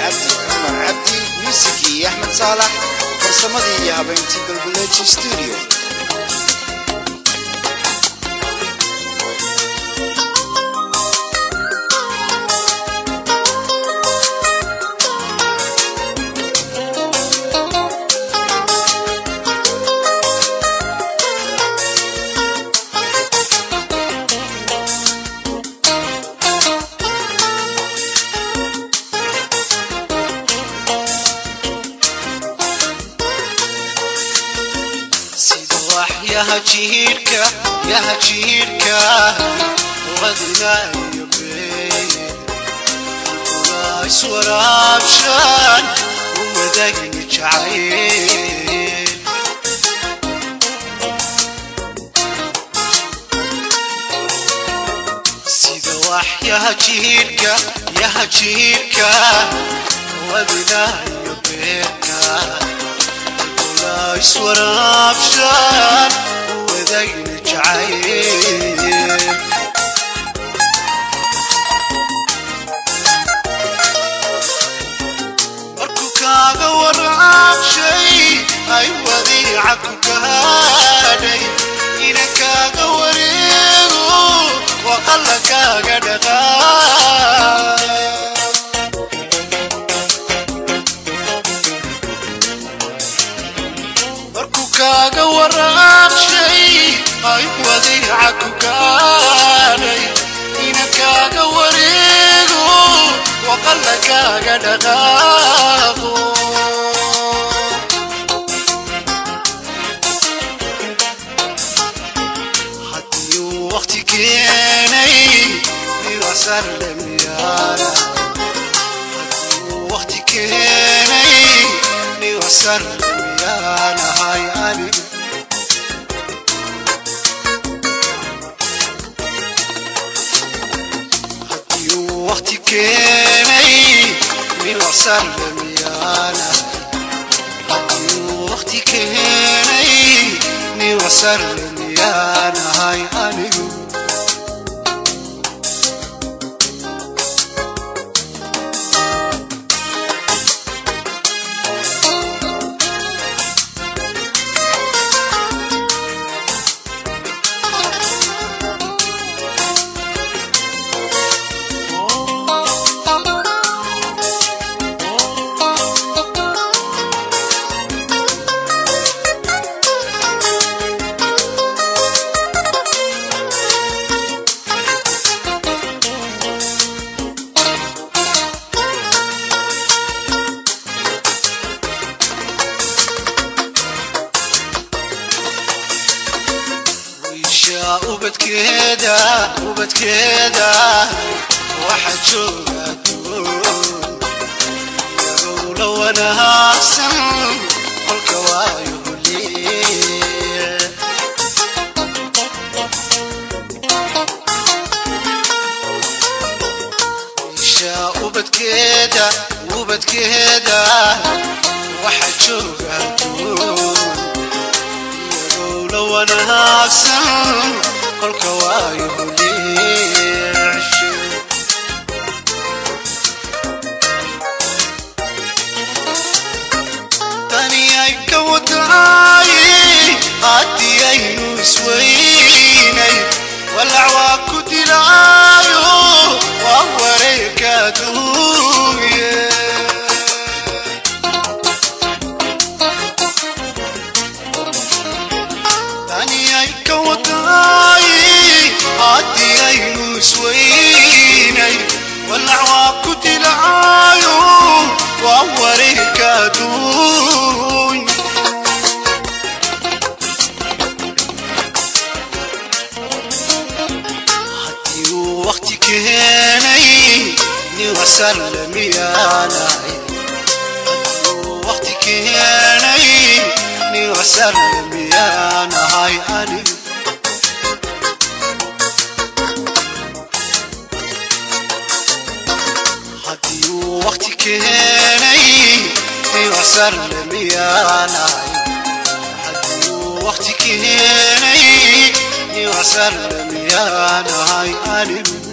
cabdi cumar cabdi muusikii axmed saalax farsamadii iyo habayntii golgoleji stuudio waxyaha jihiirka yaha jihiirka wadinaayo beeye waa iswaraabshaan u wadagni jacayl sida waxyaha jihiirka yaha jihiirka wadinaayo beerka يسور عفشان وذينك عين مركو كاغا ورع شيء أي وذيعك كاني إنك كاغا وريغو وقلك كاغا دغاو. Ina kaaga wareego waqalla kaaga dhaqaaqo haddii uu waqti keenay niwasar lemyaana haddii haddii uu waqti keenay niwasar lemyaana haddii uu waqti keenay niwasar lemyaanahay anigu wiisha ubadkeeda ubadkeeda waxa jooga duun iyagow la wanaagsan kolka wanaagsan kolka waayo holiyeeshe tani ay ka wadaay haddii aynu isweynay سويني. والعواك تلعايو ووريك دون حتيو وقتك هيني نوسلم يا ناي حتيو وقتك هيني نوسلم يا haddii uu waqti keenay nin wasalamiyaanahay haddii uu waqti